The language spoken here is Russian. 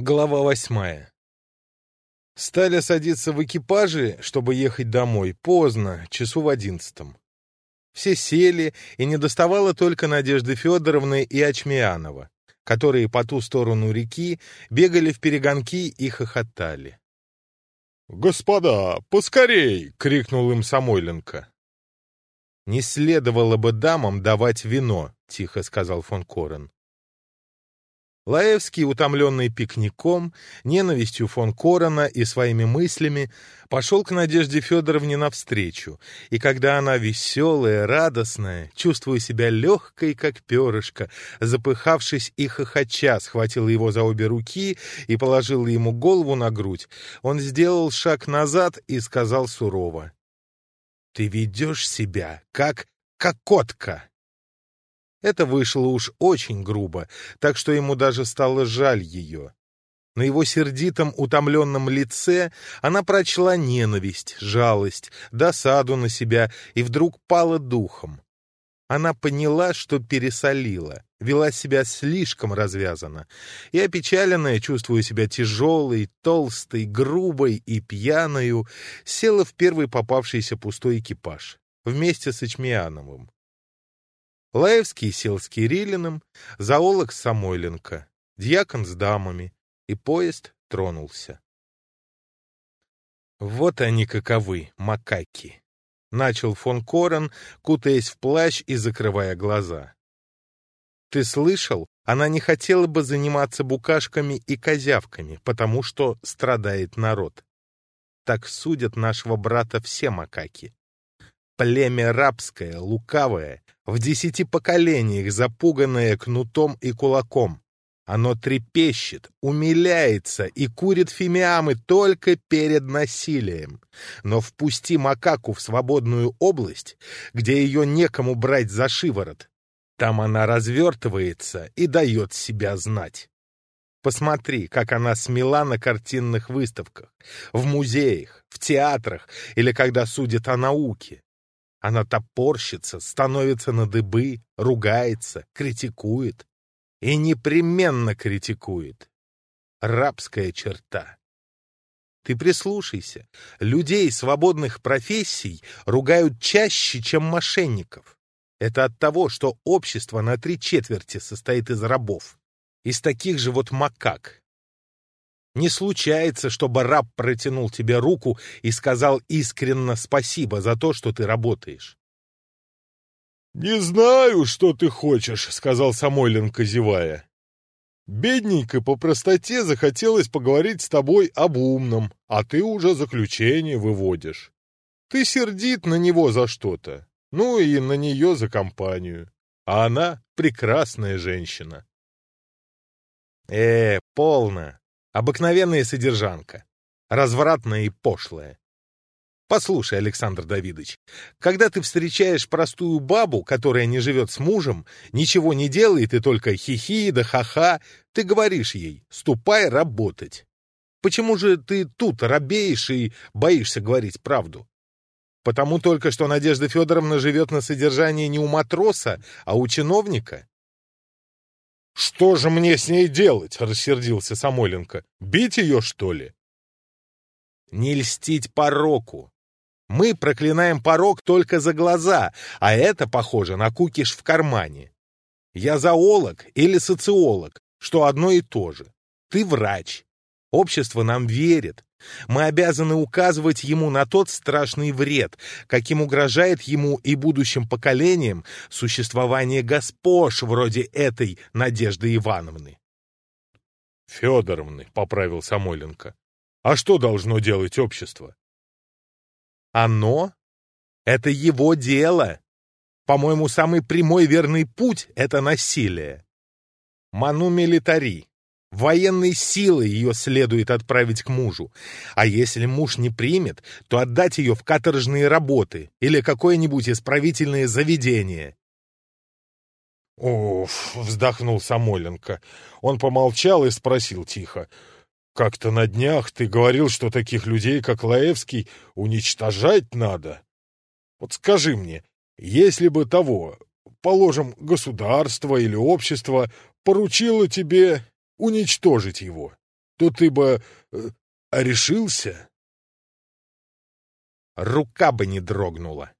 Глава восьмая. Стали садиться в экипажи, чтобы ехать домой, поздно, часу в одиннадцатом. Все сели, и не доставало только Надежды Федоровны и Ачмианова, которые по ту сторону реки бегали в перегонки и хохотали. «Господа, поскорей!» — крикнул им Самойленко. «Не следовало бы дамам давать вино», — тихо сказал фон Корен. Лаевский, утомленный пикником, ненавистью фон Корона и своими мыслями, пошел к Надежде Федоровне навстречу, и когда она веселая, радостная, чувствуя себя легкой, как перышко, запыхавшись и хохоча, схватила его за обе руки и положила ему голову на грудь, он сделал шаг назад и сказал сурово, «Ты ведешь себя, как кокотка!» Это вышло уж очень грубо, так что ему даже стало жаль ее. На его сердитом, утомленном лице она прочла ненависть, жалость, досаду на себя и вдруг пала духом. Она поняла, что пересолила, вела себя слишком развязанно, и, опечаленная, чувствуя себя тяжелой, толстой, грубой и пьяною, села в первый попавшийся пустой экипаж вместе с Ичмиановым. Лаевский сел с Кириллиным, зоолог Самойленко, дьякон с дамами, и поезд тронулся. «Вот они каковы, макаки!» — начал фон Корен, кутаясь в плащ и закрывая глаза. «Ты слышал? Она не хотела бы заниматься букашками и козявками, потому что страдает народ. Так судят нашего брата все макаки. Племя рабское, лукавое, в десяти поколениях запуганное кнутом и кулаком. Оно трепещет, умиляется и курит фимиамы только перед насилием. Но впусти макаку в свободную область, где ее некому брать за шиворот. Там она развертывается и дает себя знать. Посмотри, как она смела на картинных выставках, в музеях, в театрах или когда судят о науке. Она топорщится, становится на дыбы, ругается, критикует. И непременно критикует. Рабская черта. Ты прислушайся. Людей свободных профессий ругают чаще, чем мошенников. Это от того, что общество на три четверти состоит из рабов. Из таких же вот макак, не случается, чтобы раб протянул тебе руку и сказал искренно спасибо за то, что ты работаешь. «Не знаю, что ты хочешь», — сказал Самойленко, зевая. «Бедненько по простоте захотелось поговорить с тобой об умном, а ты уже заключение выводишь. Ты обыкновенная содержанка, развратная и пошлая. Послушай, Александр Давидович, когда ты встречаешь простую бабу, которая не живет с мужем, ничего не делает и только хихи да ха-ха, ты говоришь ей «ступай работать». Почему же ты тут робеешь и боишься говорить правду? Потому только, что Надежда Федоровна живет на содержании не у матроса, а у чиновника. «Что же мне с ней делать?» — рассердился Самойленко. «Бить ее, что ли?» «Не льстить пороку. Мы проклинаем порок только за глаза, а это похоже на кукиш в кармане. Я зоолог или социолог, что одно и то же. Ты врач. Общество нам верит. Мы обязаны указывать ему на тот страшный вред, каким угрожает ему и будущим поколениям существование госпож вроде этой Надежды Ивановны. Федоровны, — поправил Самойленко. А что должно делать общество? Оно? Это его дело. По-моему, самый прямой верный путь — это насилие. Ману милитари. Военной силой ее следует отправить к мужу. А если муж не примет, то отдать ее в каторжные работы или какое-нибудь исправительное заведение. «Уф!» — вздохнул Самойленко. Он помолчал и спросил тихо. «Как-то на днях ты говорил, что таких людей, как Лаевский, уничтожать надо. Вот скажи уничтожить его, то ты бы э, решился?» Рука бы не дрогнула.